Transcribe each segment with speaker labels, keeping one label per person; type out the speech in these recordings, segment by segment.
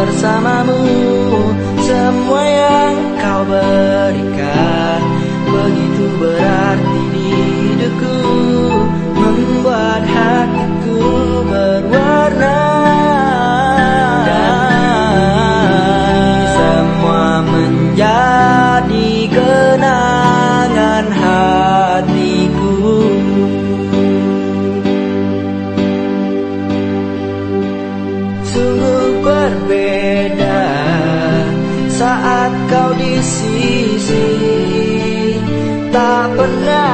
Speaker 1: bersamamu kau di sisi. Tak pernah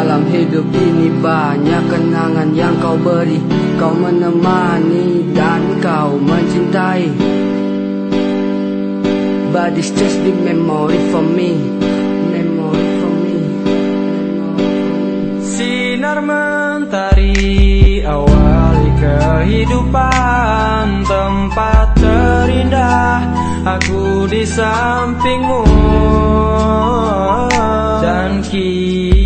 Speaker 1: Dalam
Speaker 2: hidup ini banyak kenangan yang kau beri. Kau menemani dan kau mencintai. But it's just the memory for me. Memory for me.
Speaker 1: Sinar mentari awali kehidupan. Tempat terindah aku di sampingmu. Dan kini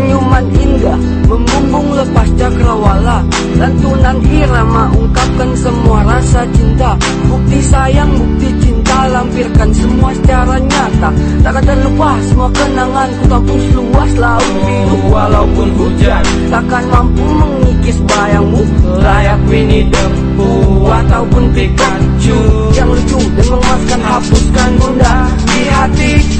Speaker 2: Senyuman indah membumbung lepas cakrawala. Lantunan irama ungkapkan semua rasa cinta. Bukti sayang, bukti cinta lampirkan semua secara nyata. Takkan terlupa semua kenangan ku tampung seluas laut biru
Speaker 1: Walaupun hujan.
Speaker 2: Takkan mampu mengikis bayangmu
Speaker 1: Layak the Pooh Ataupun Pikachu
Speaker 2: Yang lucu dan mengemaskan hapuskan bunda di
Speaker 1: merindu